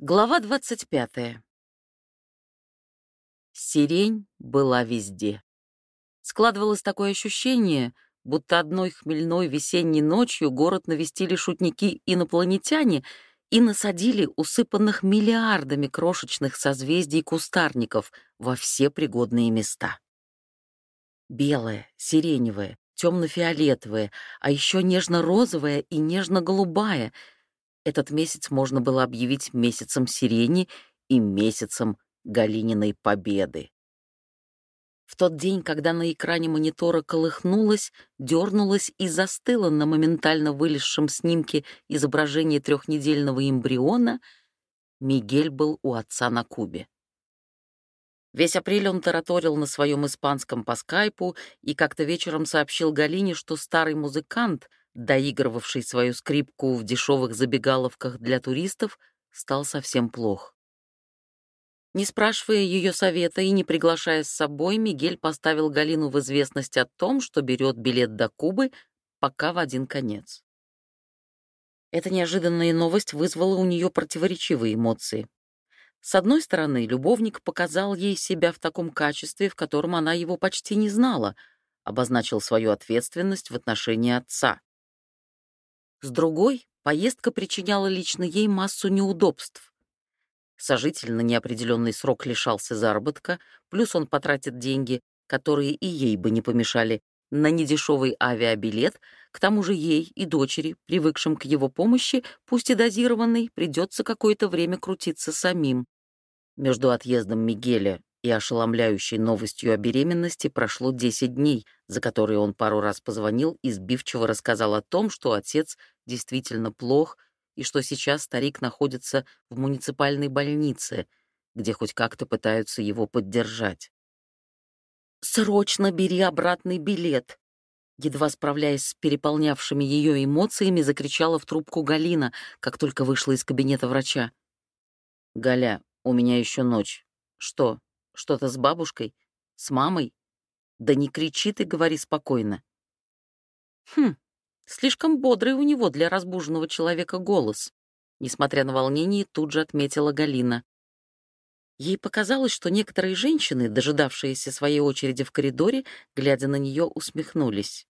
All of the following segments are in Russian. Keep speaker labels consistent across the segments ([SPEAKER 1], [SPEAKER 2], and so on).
[SPEAKER 1] Глава 25. Сирень была везде. Складывалось такое ощущение, будто одной хмельной весенней ночью город навестили шутники-инопланетяне и насадили усыпанных миллиардами крошечных созвездий кустарников во все пригодные места. Белое, сиреневое, темно-фиолетовое, а еще нежно-розовое и нежно-голубая — этот месяц можно было объявить месяцем сирени и месяцем Галининой победы. В тот день, когда на экране монитора колыхнулось, дернулось и застыло на моментально вылезшем снимке изображение трехнедельного эмбриона, Мигель был у отца на Кубе. Весь апрель он тараторил на своем испанском по скайпу и как-то вечером сообщил Галине, что старый музыкант, доигрывавший свою скрипку в дешевых забегаловках для туристов, стал совсем плох. Не спрашивая ее совета и не приглашая с собой, Мигель поставил Галину в известность о том, что берет билет до Кубы пока в один конец. Эта неожиданная новость вызвала у нее противоречивые эмоции. С одной стороны, любовник показал ей себя в таком качестве, в котором она его почти не знала, обозначил свою ответственность в отношении отца. С другой, поездка причиняла лично ей массу неудобств. Сожитель на неопределенный срок лишался заработка, плюс он потратит деньги, которые и ей бы не помешали, на недешевый авиабилет, к тому же ей и дочери, привыкшим к его помощи, пусть и дозированной, придется какое-то время крутиться самим. Между отъездом Мигеля и ошеломляющей новостью о беременности прошло 10 дней, за которые он пару раз позвонил и сбивчиво рассказал о том, что отец действительно плох и что сейчас старик находится в муниципальной больнице, где хоть как-то пытаются его поддержать. «Срочно бери обратный билет!» Едва справляясь с переполнявшими ее эмоциями, закричала в трубку Галина, как только вышла из кабинета врача. «Галя, у меня еще ночь. Что, что-то с бабушкой? С мамой? Да не кричи ты, говори спокойно. Хм, слишком бодрый у него для разбуженного человека голос. Несмотря на волнение, тут же отметила Галина. Ей показалось, что некоторые женщины, дожидавшиеся своей очереди в коридоре, глядя на нее, усмехнулись.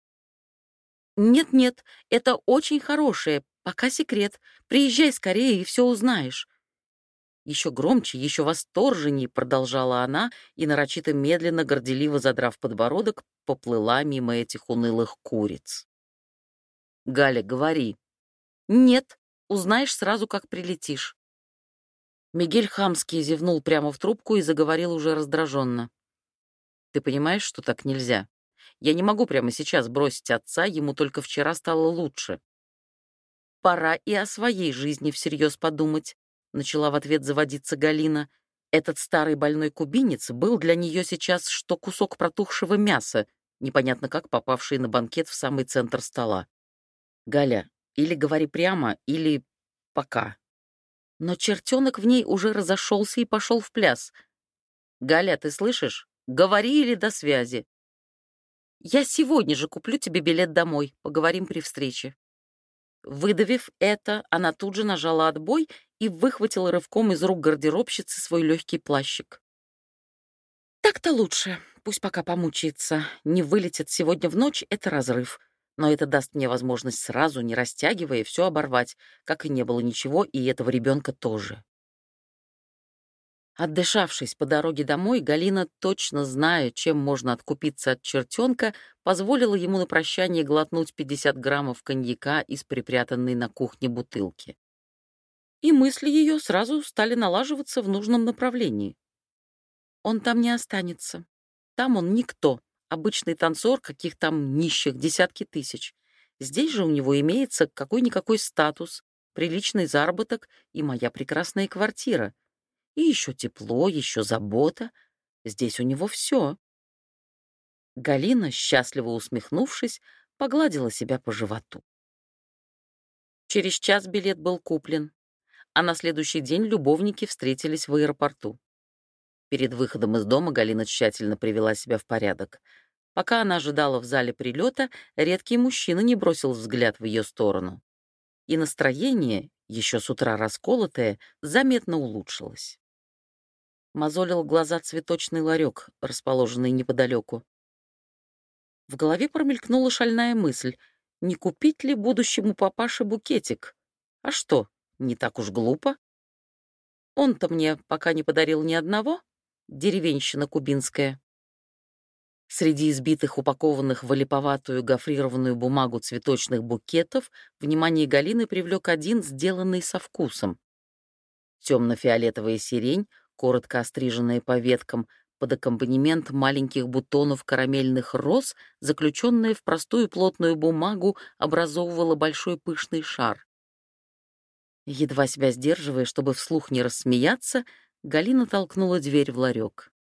[SPEAKER 1] «Нет-нет, это очень хорошее, пока секрет. Приезжай скорее и все узнаешь. Еще громче, еще восторженней продолжала она и, нарочито медленно, горделиво задрав подбородок, поплыла мимо этих унылых куриц. «Галя, говори». «Нет, узнаешь сразу, как прилетишь». Мигель Хамский зевнул прямо в трубку и заговорил уже раздраженно. «Ты понимаешь, что так нельзя? Я не могу прямо сейчас бросить отца, ему только вчера стало лучше. Пора и о своей жизни всерьез подумать начала в ответ заводиться Галина. Этот старый больной кубинец был для нее сейчас что кусок протухшего мяса, непонятно как попавший на банкет в самый центр стола. Галя, или говори прямо, или пока. Но чертенок в ней уже разошелся и пошел в пляс. Галя, ты слышишь? Говори или до связи. Я сегодня же куплю тебе билет домой, поговорим при встрече. Выдавив это, она тут же нажала отбой и выхватила рывком из рук гардеробщицы свой легкий плащик. «Так-то лучше. Пусть пока помучается. Не вылетит сегодня в ночь — это разрыв. Но это даст мне возможность сразу, не растягивая, все оборвать, как и не было ничего, и этого ребенка тоже». Отдышавшись по дороге домой, Галина, точно зная, чем можно откупиться от чертенка, позволила ему на прощание глотнуть 50 граммов коньяка из припрятанной на кухне бутылки. И мысли ее сразу стали налаживаться в нужном направлении. Он там не останется. Там он никто, обычный танцор, каких там нищих десятки тысяч. Здесь же у него имеется какой-никакой статус, приличный заработок и моя прекрасная квартира — и еще тепло, еще забота. Здесь у него все. Галина, счастливо усмехнувшись, погладила себя по животу. Через час билет был куплен, а на следующий день любовники встретились в аэропорту. Перед выходом из дома Галина тщательно привела себя в порядок. Пока она ожидала в зале прилета, редкий мужчина не бросил взгляд в ее сторону. и настроение, еще с утра расколотое, заметно улучшилось. Мозолил глаза цветочный ларек, расположенный неподалеку. В голове промелькнула шальная мысль, не купить ли будущему папаше букетик? А что, не так уж глупо? Он-то мне пока не подарил ни одного, деревенщина кубинская. Среди избитых, упакованных в олиповатую гофрированную бумагу цветочных букетов внимание Галины привлек один, сделанный со вкусом. Темно-фиолетовая сирень, коротко остриженная по веткам, под аккомпанемент маленьких бутонов карамельных роз, заключенная в простую плотную бумагу, образовывала большой пышный шар. Едва себя сдерживая, чтобы вслух не рассмеяться, Галина толкнула дверь в ларек.